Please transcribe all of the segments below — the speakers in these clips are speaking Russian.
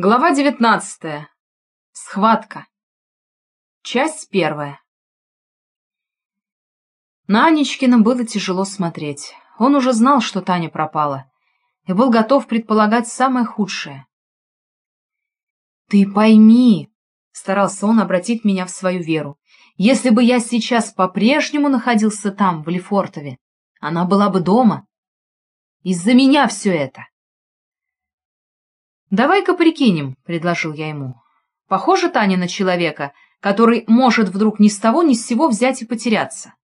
Глава девятнадцатая. Схватка. Часть первая. На Анечкина было тяжело смотреть. Он уже знал, что Таня пропала, и был готов предполагать самое худшее. «Ты пойми», — старался он обратить меня в свою веру, «если бы я сейчас по-прежнему находился там, в Лефортове, она была бы дома. Из-за меня все это». «Давай-ка прикинем», — предложил я ему. «Похоже, Таня, на человека, который может вдруг ни с того ни с сего взять и потеряться».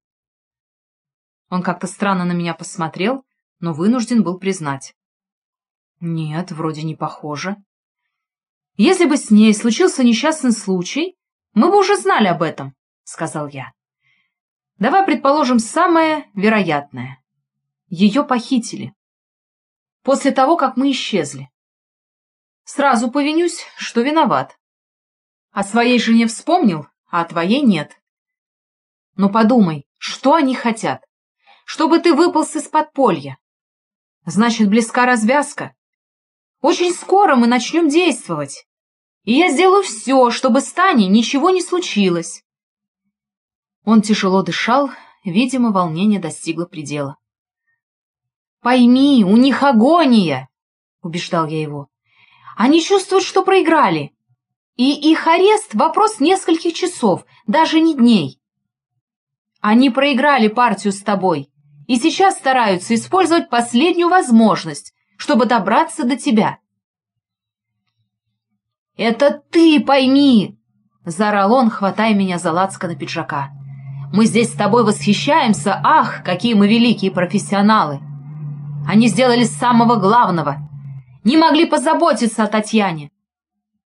Он как-то странно на меня посмотрел, но вынужден был признать. «Нет, вроде не похоже». «Если бы с ней случился несчастный случай, мы бы уже знали об этом», — сказал я. «Давай предположим самое вероятное. Ее похитили. После того, как мы исчезли. Сразу повинюсь, что виноват. О своей жене вспомнил, а о твоей нет. Но подумай, что они хотят? Чтобы ты выполз из подполья. Значит, близка развязка. Очень скоро мы начнем действовать. И я сделаю все, чтобы с Таней ничего не случилось. Он тяжело дышал, видимо, волнение достигло предела. «Пойми, у них агония!» — убеждал я его. Они чувствуют, что проиграли. И их арест — вопрос нескольких часов, даже не дней. Они проиграли партию с тобой и сейчас стараются использовать последнюю возможность, чтобы добраться до тебя. «Это ты пойми!» — заорал он, хватая меня за на пиджака. «Мы здесь с тобой восхищаемся, ах, какие мы великие профессионалы! Они сделали самого главного — не могли позаботиться о Татьяне.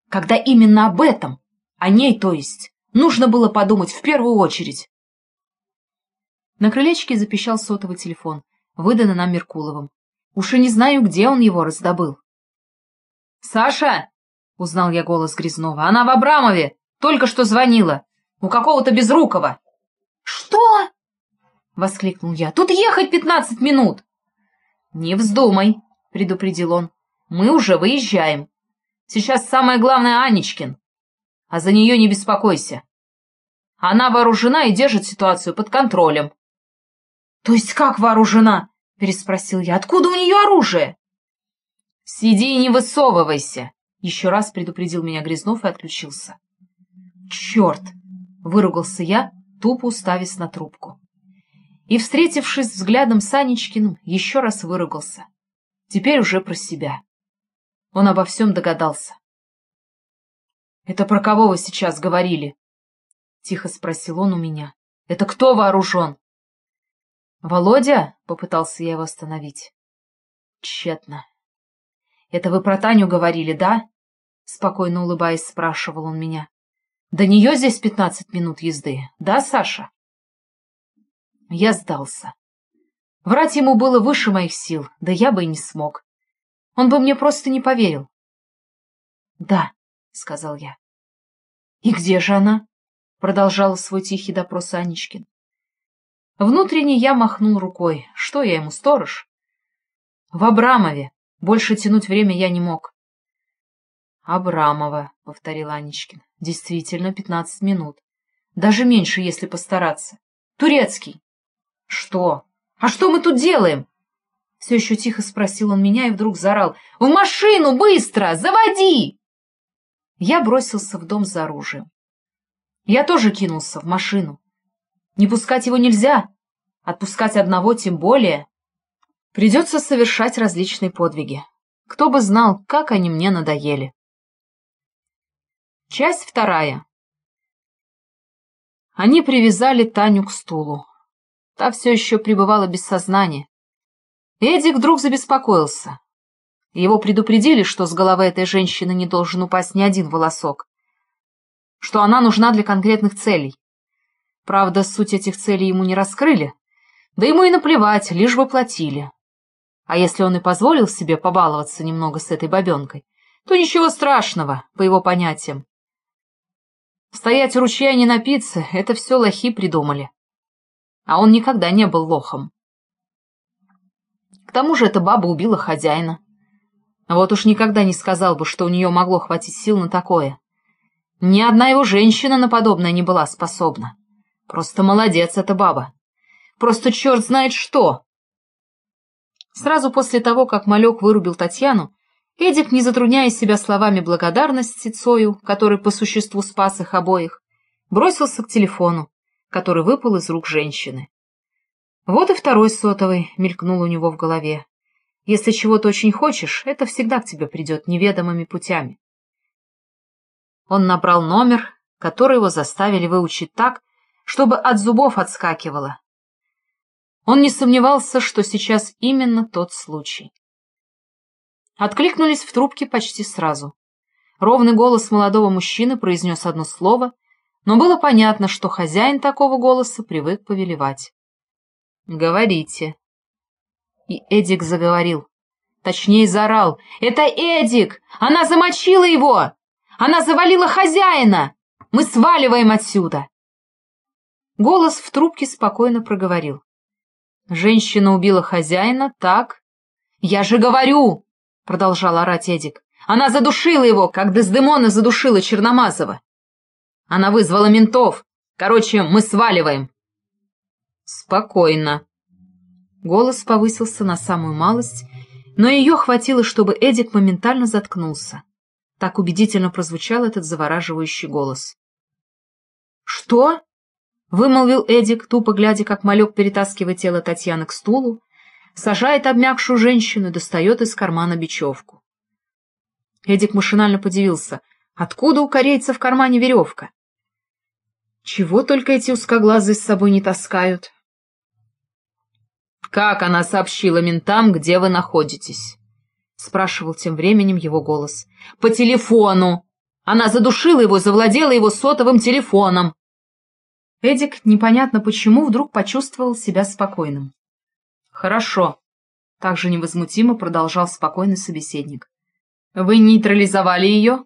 Когда именно об этом, о ней, то есть, нужно было подумать в первую очередь. На крылечке запищал сотовый телефон, выданный нам Меркуловым. Уж и не знаю, где он его раздобыл. «Саша!» — узнал я голос Грязнова. «Она в Абрамове! Только что звонила! У какого-то Безрукова!» «Что?» — воскликнул я. «Тут ехать пятнадцать минут!» «Не вздумай!» — предупредил он. Мы уже выезжаем. Сейчас самое главное Анечкин. А за нее не беспокойся. Она вооружена и держит ситуацию под контролем. — То есть как вооружена? — переспросил я. — Откуда у нее оружие? — Сиди и не высовывайся, — еще раз предупредил меня Грязнов и отключился. — Черт! — выругался я, тупо уставясь на трубку. И, встретившись взглядом с Анечкиным, еще раз выругался. Теперь уже про себя. Он обо всем догадался. — Это про кого вы сейчас говорили? — тихо спросил он у меня. — Это кто вооружен? — Володя? — попытался я его остановить. — Тщетно. — Это вы про Таню говорили, да? — спокойно улыбаясь, спрашивал он меня. — До нее здесь пятнадцать минут езды, да, Саша? Я сдался. Врать ему было выше моих сил, да я бы и не смог. Он бы мне просто не поверил. — Да, — сказал я. — И где же она? — продолжал свой тихий допрос Анечкин. Внутренне я махнул рукой. Что я ему, сторож? — В Абрамове. Больше тянуть время я не мог. — Абрамова, — повторил Анечкин. — Действительно, пятнадцать минут. Даже меньше, если постараться. Турецкий. — Что? А что мы тут делаем? Все еще тихо спросил он меня и вдруг заорал. «В машину! Быстро! Заводи!» Я бросился в дом за оружием. Я тоже кинулся в машину. Не пускать его нельзя, отпускать одного тем более. Придется совершать различные подвиги. Кто бы знал, как они мне надоели. Часть вторая. Они привязали Таню к стулу. Та все еще пребывала без сознания. Эдик вдруг забеспокоился. Его предупредили, что с головы этой женщины не должен упасть ни один волосок, что она нужна для конкретных целей. Правда, суть этих целей ему не раскрыли, да ему и наплевать, лишь бы платили. А если он и позволил себе побаловаться немного с этой бабенкой, то ничего страшного, по его понятиям. Стоять ручья и не напиться — это все лохи придумали. А он никогда не был лохом. К тому же эта баба убила хозяина. Вот уж никогда не сказал бы, что у нее могло хватить сил на такое. Ни одна его женщина на подобное не была способна. Просто молодец эта баба. Просто черт знает что. Сразу после того, как малек вырубил Татьяну, Эдик, не затрудняя себя словами благодарности Цою, который по существу спас их обоих, бросился к телефону, который выпал из рук женщины. Вот и второй сотовый мелькнул у него в голове. Если чего-то очень хочешь, это всегда к тебе придет неведомыми путями. Он набрал номер, который его заставили выучить так, чтобы от зубов отскакивало. Он не сомневался, что сейчас именно тот случай. Откликнулись в трубке почти сразу. Ровный голос молодого мужчины произнес одно слово, но было понятно, что хозяин такого голоса привык повелевать. «Говорите». И Эдик заговорил. Точнее, заорал. «Это Эдик! Она замочила его! Она завалила хозяина! Мы сваливаем отсюда!» Голос в трубке спокойно проговорил. «Женщина убила хозяина, так?» «Я же говорю!» — продолжал орать Эдик. «Она задушила его, как Дездемона задушила Черномазова. Она вызвала ментов. Короче, мы сваливаем». «Спокойно». Голос повысился на самую малость, но ее хватило, чтобы Эдик моментально заткнулся. Так убедительно прозвучал этот завораживающий голос. «Что?» — вымолвил Эдик, тупо глядя, как малек перетаскивает тело Татьяны к стулу, сажает обмякшую женщину и достает из кармана бечевку. Эдик машинально подивился. Откуда у корейца в кармане веревка? Чего только эти узкоглазые с собой не таскают? «Как она сообщила ментам, где вы находитесь?» — спрашивал тем временем его голос. «По телефону! Она задушила его, завладела его сотовым телефоном!» Эдик непонятно почему вдруг почувствовал себя спокойным. «Хорошо», — также невозмутимо продолжал спокойный собеседник. «Вы нейтрализовали ее?»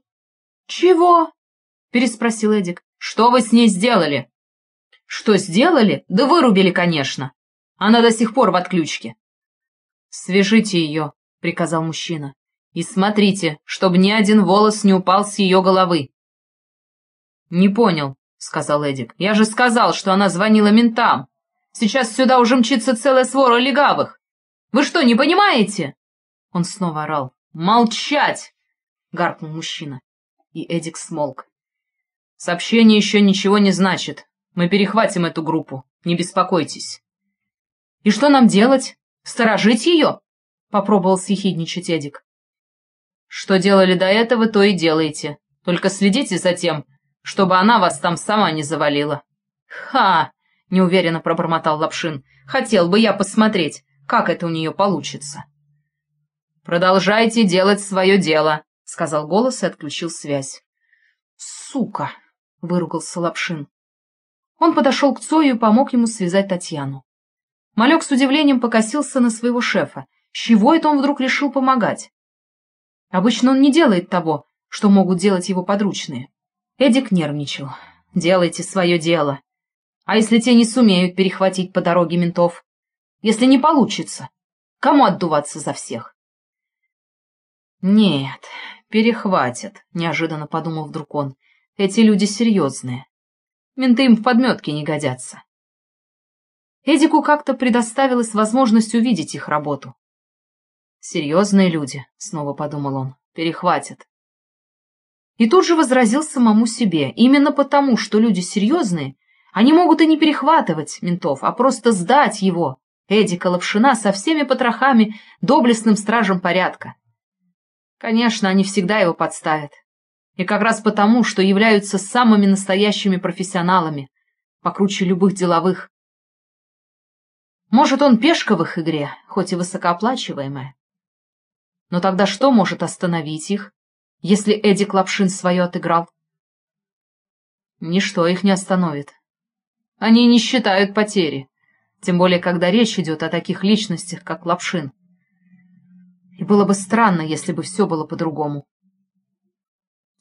«Чего?» — переспросил Эдик. «Что вы с ней сделали?» «Что сделали? Да вырубили, конечно. Она до сих пор в отключке». «Свяжите ее», — приказал мужчина. «И смотрите, чтобы ни один волос не упал с ее головы». «Не понял», — сказал Эдик. «Я же сказал, что она звонила ментам. Сейчас сюда уже мчится целая свора легавых. Вы что, не понимаете?» Он снова орал. «Молчать!» — гаркнул мужчина. И Эдик смолк. «Сообщение еще ничего не значит. Мы перехватим эту группу. Не беспокойтесь». «И что нам делать? Сторожить ее?» — попробовал съехидничать Эдик. «Что делали до этого, то и делайте. Только следите за тем, чтобы она вас там сама не завалила». «Ха!» — неуверенно пробормотал Лапшин. «Хотел бы я посмотреть, как это у нее получится». «Продолжайте делать свое дело», — сказал голос и отключил связь. «Сука!» — выругался Лапшин. Он подошел к Цою и помог ему связать Татьяну. Малек с удивлением покосился на своего шефа. С чего это он вдруг решил помогать? Обычно он не делает того, что могут делать его подручные. Эдик нервничал. «Делайте свое дело. А если те не сумеют перехватить по дороге ментов? Если не получится, кому отдуваться за всех?» «Нет, перехватят», — неожиданно подумал вдруг он. «Эти люди серьезные. Менты им в подметке не годятся». Эдику как-то предоставилась возможность увидеть их работу. «Серьезные люди», — снова подумал он, — «перехватят». И тут же возразил самому себе, именно потому, что люди серьезные, они могут и не перехватывать ментов, а просто сдать его, Эдика Лапшина, со всеми потрохами, доблестным стражем порядка. Конечно, они всегда его подставят. И как раз потому, что являются самыми настоящими профессионалами, покруче любых деловых. Может, он пешка в их игре, хоть и высокооплачиваемая. Но тогда что может остановить их, если Эдик Лапшин свое отыграл? Ничто их не остановит. Они не считают потери, тем более, когда речь идет о таких личностях, как Лапшин. И было бы странно, если бы все было по-другому.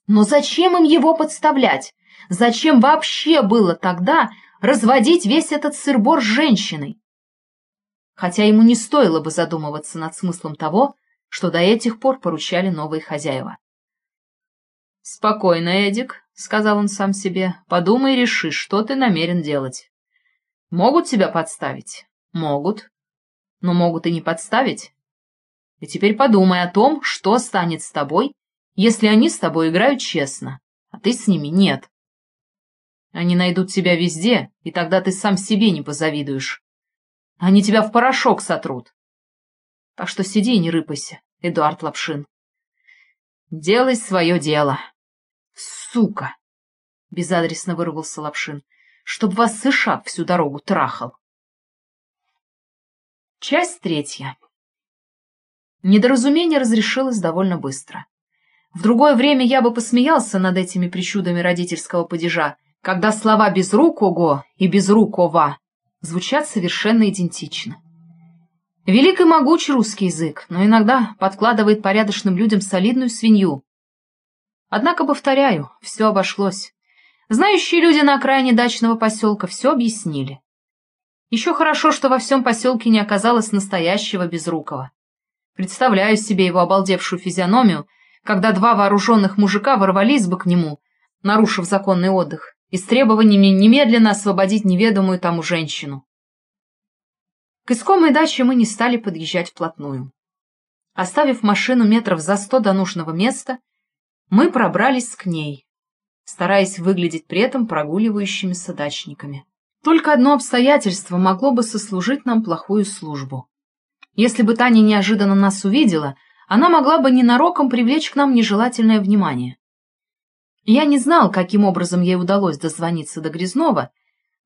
Но зачем им его подставлять? Зачем вообще было тогда разводить весь этот сырбор с женщиной? Хотя ему не стоило бы задумываться над смыслом того, что до этих пор поручали новые хозяева. «Спокойно, Эдик», — сказал он сам себе, — «подумай и реши, что ты намерен делать. Могут тебя подставить? Могут. Но могут и не подставить. И теперь подумай о том, что станет с тобой, если они с тобой играют честно, а ты с ними нет. Они найдут тебя везде, и тогда ты сам себе не позавидуешь. Они тебя в порошок сотрут. Так что сиди и не рыпайся, Эдуард Лапшин. Делай свое дело. Сука! Безадресно вырвался Лапшин. Чтоб вас США всю дорогу трахал. Часть третья. Недоразумение разрешилось довольно быстро. В другое время я бы посмеялся над этими причудами родительского падежа, когда слова «безрукого» и «безрукова» звучат совершенно идентично. Велик и могуч русский язык, но иногда подкладывает порядочным людям солидную свинью. Однако, повторяю, все обошлось. Знающие люди на окраине дачного поселка все объяснили. Еще хорошо, что во всем поселке не оказалось настоящего безрукого. Представляю себе его обалдевшую физиономию, когда два вооруженных мужика ворвались бы к нему, нарушив законный отдых, и с требованиями немедленно освободить неведомую тому женщину. К искомой даче мы не стали подъезжать вплотную. Оставив машину метров за сто до нужного места, мы пробрались к ней, стараясь выглядеть при этом прогуливающимися дачниками. Только одно обстоятельство могло бы сослужить нам плохую службу. Если бы Таня неожиданно нас увидела, она могла бы ненароком привлечь к нам нежелательное внимание. Я не знал, каким образом ей удалось дозвониться до Грязнова,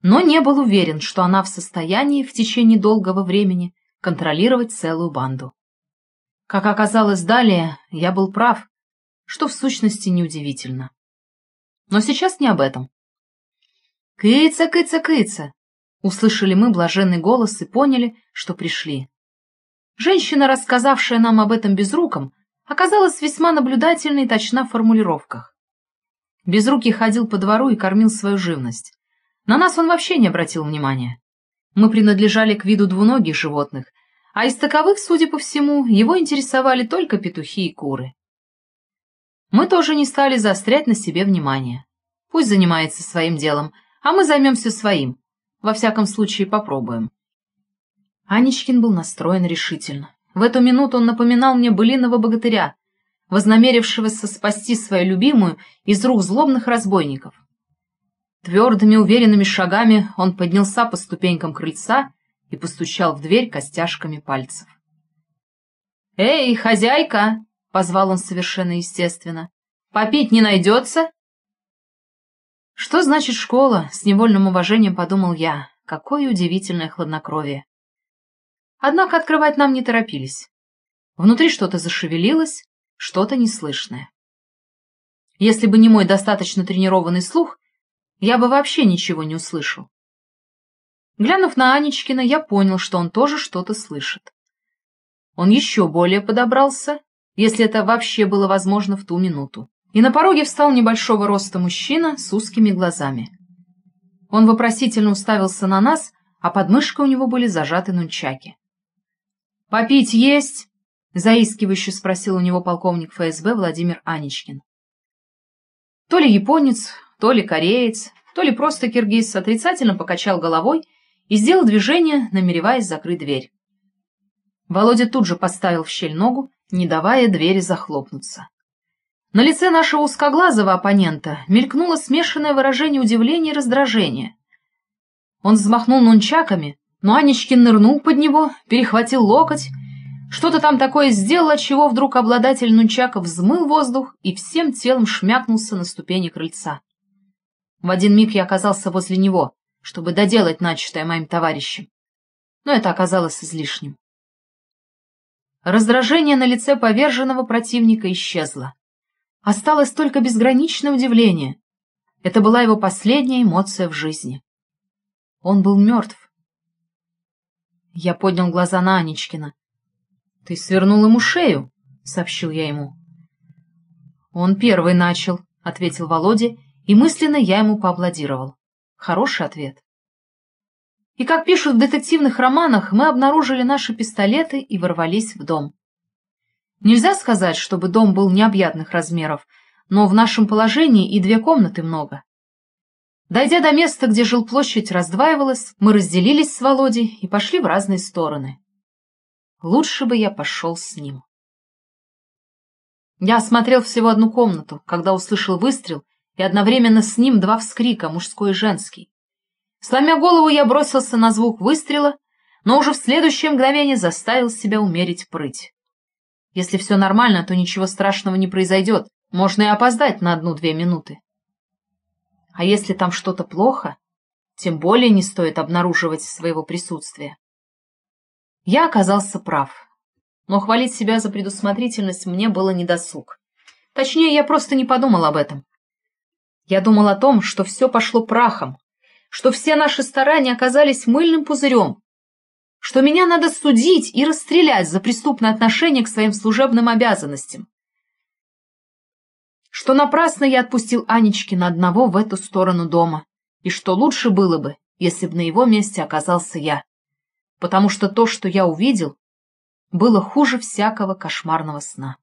но не был уверен, что она в состоянии в течение долгого времени контролировать целую банду. Как оказалось далее, я был прав, что в сущности неудивительно. Но сейчас не об этом. «Кыца, кыца, кыца!» Услышали мы блаженный голос и поняли, что пришли. Женщина, рассказавшая нам об этом безруком, оказалась весьма наблюдательной и точна в формулировках. Безрукий ходил по двору и кормил свою живность. На нас он вообще не обратил внимания. Мы принадлежали к виду двуногих животных, а из таковых, судя по всему, его интересовали только петухи и куры. Мы тоже не стали заострять на себе внимание. Пусть занимается своим делом, а мы займемся своим. Во всяком случае, попробуем. Анечкин был настроен решительно. В эту минуту он напоминал мне былиного богатыря, вознамерившегося спасти свою любимую из рук злобных разбойников. Твердыми уверенными шагами он поднялся по ступенькам крыльца и постучал в дверь костяшками пальцев. «Эй, хозяйка!» — позвал он совершенно естественно. «Попить не найдется?» Что значит школа? С невольным уважением подумал я. Какое удивительное хладнокровие. Однако открывать нам не торопились. Внутри что-то зашевелилось, что-то неслышное. Если бы не мой достаточно тренированный слух, я бы вообще ничего не услышал. Глянув на Анечкина, я понял, что он тоже что-то слышит. Он еще более подобрался, если это вообще было возможно в ту минуту, и на пороге встал небольшого роста мужчина с узкими глазами. Он вопросительно уставился на нас, а под у него были зажаты нунчаки. «Попить есть?» — заискивающе спросил у него полковник ФСБ Владимир Анечкин. То ли японец, то ли кореец, то ли просто киргиз отрицательно покачал головой и сделал движение, намереваясь закрыть дверь. Володя тут же поставил в щель ногу, не давая двери захлопнуться. На лице нашего узкоглазого оппонента мелькнуло смешанное выражение удивления и раздражения. Он взмахнул нунчаками, но Анечкин нырнул под него, перехватил локоть, что-то там такое сделал, от чего вдруг обладатель нунчаков взмыл воздух и всем телом шмякнулся на ступени крыльца. В один миг я оказался возле него, чтобы доделать начатое моим товарищем. Но это оказалось излишним. Раздражение на лице поверженного противника исчезло. Осталось только безграничное удивление. Это была его последняя эмоция в жизни. Он был мертв. Я поднял глаза на Анечкина. — Ты свернул ему шею, — сообщил я ему. — Он первый начал, — ответил Володя и мысленно я ему поаплодировал. Хороший ответ. И как пишут в детективных романах, мы обнаружили наши пистолеты и ворвались в дом. Нельзя сказать, чтобы дом был необъятных размеров, но в нашем положении и две комнаты много. Дойдя до места, где жилплощадь раздваивалась, мы разделились с Володей и пошли в разные стороны. Лучше бы я пошел с ним. Я осмотрел всего одну комнату, когда услышал выстрел, и одновременно с ним два вскрика, мужской и женский. Сломя голову, я бросился на звук выстрела, но уже в следующее мгновение заставил себя умерить прыть. Если все нормально, то ничего страшного не произойдет, можно и опоздать на одну-две минуты. А если там что-то плохо, тем более не стоит обнаруживать своего присутствия. Я оказался прав, но хвалить себя за предусмотрительность мне было недосуг. Точнее, я просто не подумал об этом. Я думал о том, что все пошло прахом, что все наши старания оказались мыльным пузырем, что меня надо судить и расстрелять за преступное отношение к своим служебным обязанностям что напрасно я отпустил Анечкина одного в эту сторону дома, и что лучше было бы, если бы на его месте оказался я, потому что то, что я увидел, было хуже всякого кошмарного сна.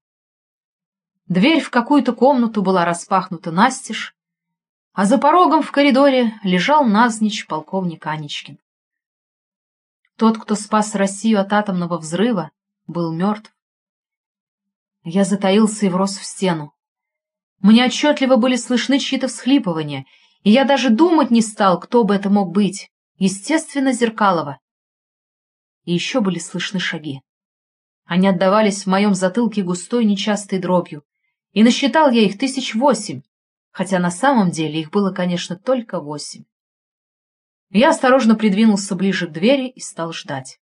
Дверь в какую-то комнату была распахнута настежь, а за порогом в коридоре лежал назничь полковник Анечкин. Тот, кто спас Россию от атомного взрыва, был мертв. Я затаился и врос в стену. Мне отчетливо были слышны чьи-то всхлипывания, и я даже думать не стал, кто бы это мог быть. Естественно, Зеркалова. И еще были слышны шаги. Они отдавались в моем затылке густой нечастой дробью, и насчитал я их тысяч восемь, хотя на самом деле их было, конечно, только восемь. Я осторожно придвинулся ближе к двери и стал ждать.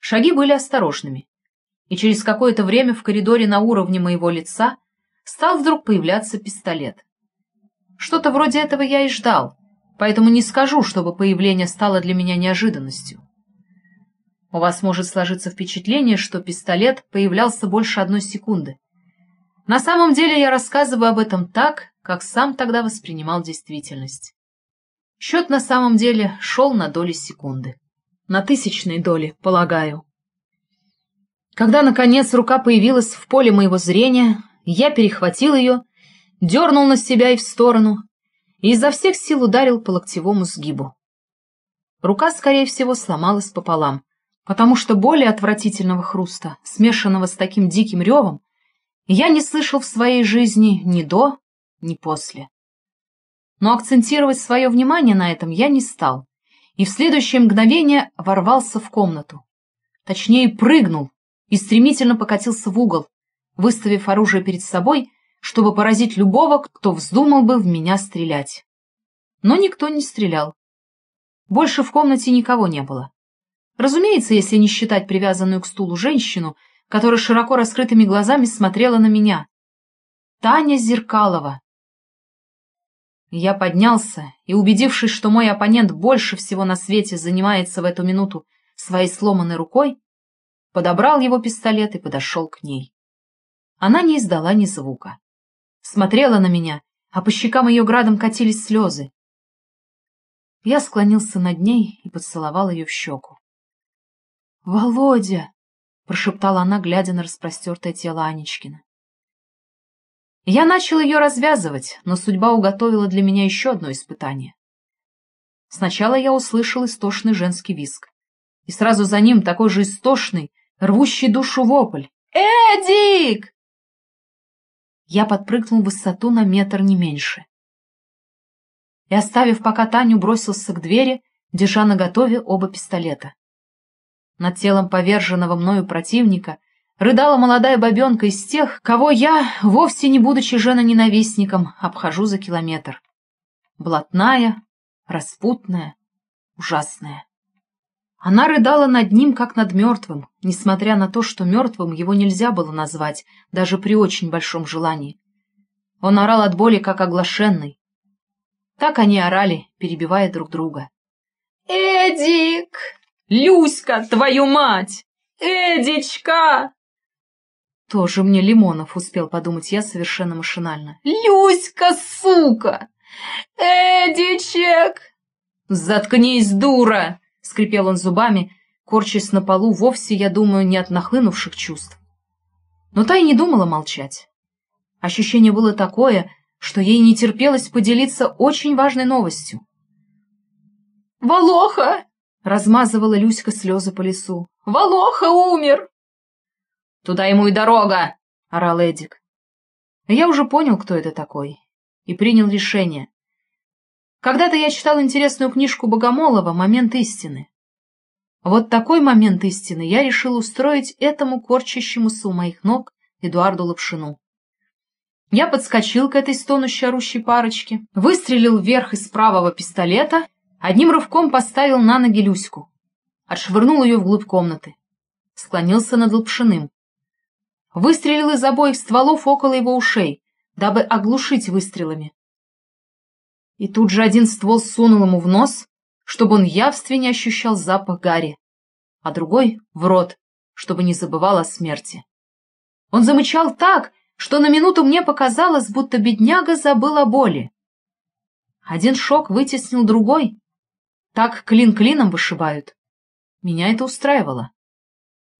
Шаги были осторожными, и через какое-то время в коридоре на уровне моего лица стал вдруг появляться пистолет. Что-то вроде этого я и ждал, поэтому не скажу, чтобы появление стало для меня неожиданностью. У вас может сложиться впечатление, что пистолет появлялся больше одной секунды. На самом деле я рассказываю об этом так, как сам тогда воспринимал действительность. Счет на самом деле шел на доли секунды. На тысячной доли, полагаю. Когда, наконец, рука появилась в поле моего зрения, я перехватил ее, дернул на себя и в сторону, и изо всех сил ударил по локтевому сгибу. Рука, скорее всего, сломалась пополам, потому что более отвратительного хруста, смешанного с таким диким ревом, я не слышал в своей жизни ни до, ни после. Но акцентировать свое внимание на этом я не стал, и в следующее мгновение ворвался в комнату. Точнее, прыгнул и стремительно покатился в угол, выставив оружие перед собой, чтобы поразить любого, кто вздумал бы в меня стрелять. Но никто не стрелял. Больше в комнате никого не было. Разумеется, если не считать привязанную к стулу женщину, которая широко раскрытыми глазами смотрела на меня. Таня Зеркалова. Я поднялся и, убедившись, что мой оппонент больше всего на свете занимается в эту минуту своей сломанной рукой, подобрал его пистолет и подошел к ней. Она не издала ни звука. Смотрела на меня, а по щекам ее градом катились слезы. Я склонился над ней и поцеловал ее в щеку. «Володя!» — прошептала она, глядя на распростертое тело Анечкина. Я начал ее развязывать, но судьба уготовила для меня еще одно испытание. Сначала я услышал истошный женский визг, и сразу за ним такой же истошный, рвущий душу вопль. «Эдик!» я подпрыгнул в высоту на метр не меньше. И, оставив пока Таню, бросился к двери, держа наготове оба пистолета. Над телом поверженного мною противника рыдала молодая бабенка из тех, кого я, вовсе не будучи женоненавистником, обхожу за километр. Блатная, распутная, ужасная. Она рыдала над ним, как над мертвым, несмотря на то, что мертвым его нельзя было назвать, даже при очень большом желании. Он орал от боли, как оглашенный. Так они орали, перебивая друг друга. «Эдик! Люська, твою мать! Эдичка!» Тоже мне Лимонов успел подумать я совершенно машинально. «Люська, сука! Эдичек!» «Заткнись, дура!» — скрипел он зубами, корчась на полу вовсе, я думаю, не от нахлынувших чувств. Но та и не думала молчать. Ощущение было такое, что ей не терпелось поделиться очень важной новостью. «Волоха!» — размазывала Люська слезы по лесу. «Волоха умер!» «Туда ему и дорога!» — орал Эдик. Я уже понял, кто это такой, и принял решение. Когда-то я читал интересную книжку Богомолова «Момент истины». Вот такой момент истины я решил устроить этому корчащемуся у моих ног Эдуарду Лапшину. Я подскочил к этой стонущей орущей парочке, выстрелил вверх из правого пистолета, одним рывком поставил на ноги Люську, отшвырнул ее вглубь комнаты, склонился над Лапшиным. Выстрелил из обоих стволов около его ушей, дабы оглушить выстрелами. И тут же один ствол сунул ему в нос, чтобы он явственнее ощущал запах гари, а другой — в рот, чтобы не забывал о смерти. Он замычал так, что на минуту мне показалось, будто бедняга забыл о боли. Один шок вытеснил другой. Так клин клином вышибают. Меня это устраивало.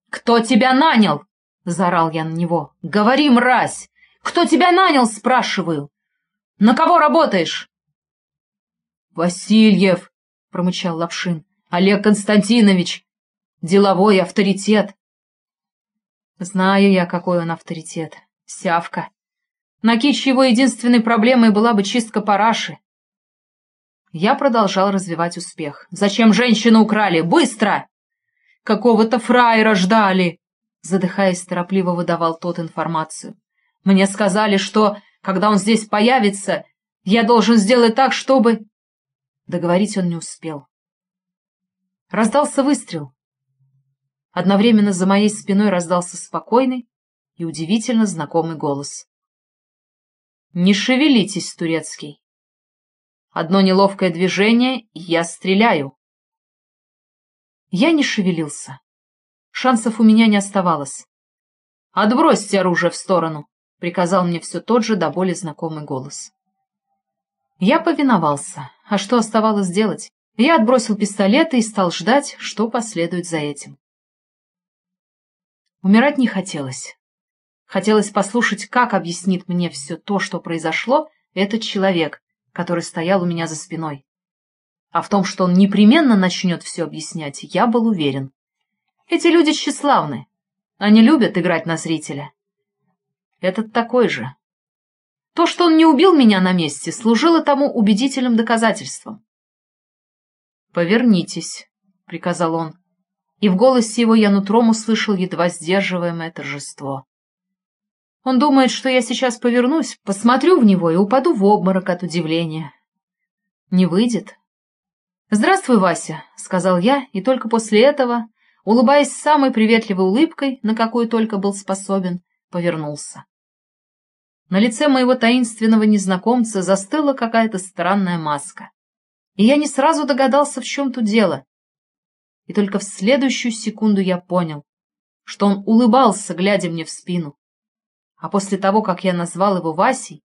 «Кто тебя нанял?» — заорал я на него. «Говори, мразь! Кто тебя нанял, спрашиваю? На кого работаешь?» «Васильев!» — промычал Лапшин. «Олег Константинович! Деловой авторитет!» Знаю я, какой он авторитет. Сявка. На кич его единственной проблемой была бы чистка параши. Я продолжал развивать успех. «Зачем женщину украли? Быстро!» «Какого-то фраера ждали!» Задыхаясь, торопливо выдавал тот информацию. «Мне сказали, что, когда он здесь появится, я должен сделать так, чтобы...» Договорить он не успел. Раздался выстрел. Одновременно за моей спиной раздался спокойный, и удивительно знакомый голос. «Не шевелитесь, Турецкий. Одно неловкое движение, и я стреляю». Я не шевелился. Шансов у меня не оставалось. «Отбросьте оружие в сторону», — приказал мне все тот же до боли знакомый голос. Я повиновался. А что оставалось делать? Я отбросил пистолеты и стал ждать, что последует за этим. Умирать не хотелось. Хотелось послушать, как объяснит мне все то, что произошло, этот человек, который стоял у меня за спиной. А в том, что он непременно начнет все объяснять, я был уверен. Эти люди тщеславны. Они любят играть на зрителя. Этот такой же. То, что он не убил меня на месте, служило тому убедительным доказательством. «Повернитесь», — приказал он, и в голосе его я нутром услышал едва сдерживаемое торжество. Он думает, что я сейчас повернусь, посмотрю в него и упаду в обморок от удивления. Не выйдет. «Здравствуй, Вася», — сказал я, и только после этого, улыбаясь самой приветливой улыбкой, на какую только был способен, повернулся. На лице моего таинственного незнакомца застыла какая-то странная маска. И я не сразу догадался, в чем тут дело. И только в следующую секунду я понял, что он улыбался, глядя мне в спину а после того, как я назвал его Васей,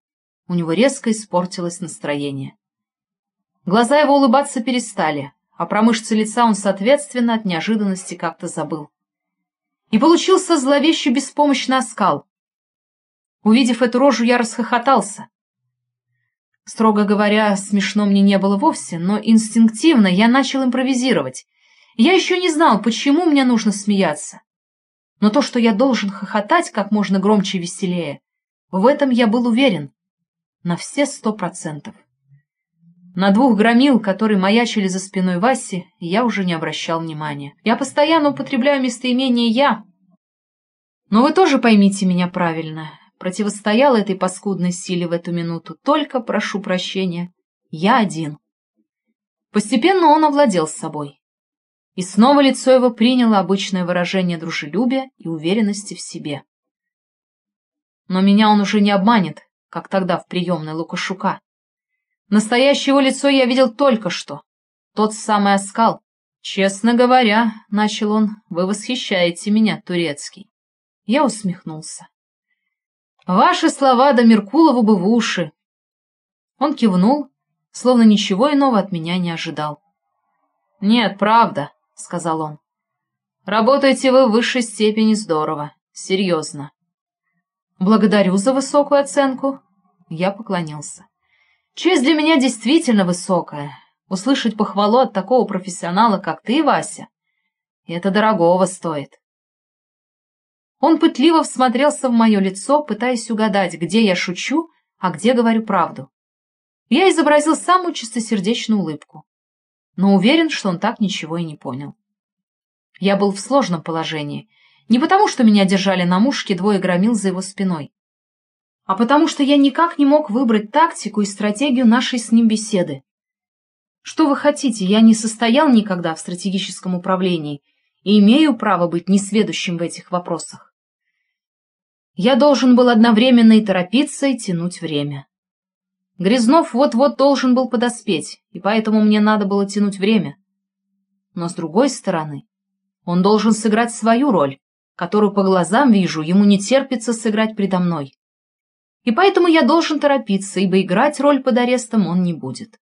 у него резко испортилось настроение. Глаза его улыбаться перестали, а про мышцы лица он, соответственно, от неожиданности как-то забыл. И получился зловещий беспомощный оскал. Увидев эту рожу, я расхохотался. Строго говоря, смешно мне не было вовсе, но инстинктивно я начал импровизировать. Я еще не знал, почему мне нужно смеяться. Но то, что я должен хохотать как можно громче и веселее, в этом я был уверен. На все сто процентов. На двух громил, которые маячили за спиной Васи, я уже не обращал внимания. Я постоянно употребляю местоимение «я». Но вы тоже поймите меня правильно. Противостоял этой паскудной силе в эту минуту. Только, прошу прощения, я один. Постепенно он овладел собой. И снова лицо его приняло обычное выражение дружелюбия и уверенности в себе. Но меня он уже не обманет, как тогда в приемной Лукашука. Настоящее его лицо я видел только что. Тот самый оскал. «Честно говоря, — начал он, — вы восхищаете меня, турецкий». Я усмехнулся. «Ваши слова до Меркулову бы в уши». Он кивнул, словно ничего иного от меня не ожидал. «Нет, правда сказал он. «Работаете вы в высшей степени здорово, серьезно. Благодарю за высокую оценку. Я поклонился. Честь для меня действительно высокая. Услышать похвалу от такого профессионала, как ты, Вася, это дорогого стоит. Он пытливо всмотрелся в мое лицо, пытаясь угадать, где я шучу, а где говорю правду. Я изобразил самую чистосердечную улыбку, но уверен, что он так ничего и не понял. Я был в сложном положении, не потому, что меня держали на мушке двое громил за его спиной, а потому что я никак не мог выбрать тактику и стратегию нашей с ним беседы. Что вы хотите, я не состоял никогда в стратегическом управлении и имею право быть несведущим в этих вопросах. Я должен был одновременно и торопиться, и тянуть время. Грязнов вот-вот должен был подоспеть, и поэтому мне надо было тянуть время. Но с другой стороны, он должен сыграть свою роль, которую по глазам вижу, ему не терпится сыграть предо мной. И поэтому я должен торопиться, ибо играть роль под арестом он не будет.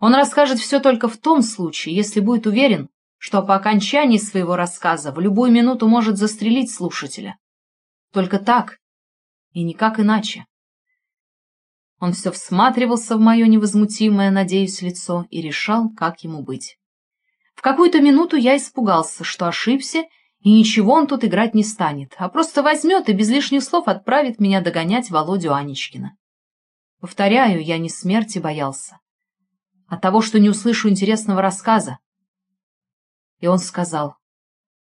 Он расскажет все только в том случае, если будет уверен, что по окончании своего рассказа в любую минуту может застрелить слушателя. Только так и никак иначе. Он все всматривался в мое невозмутимое, надеюсь, лицо и решал, как ему быть. В какую-то минуту я испугался, что ошибся, и ничего он тут играть не станет, а просто возьмет и без лишних слов отправит меня догонять Володю Анечкина. Повторяю, я не смерти боялся, а того, что не услышу интересного рассказа. И он сказал,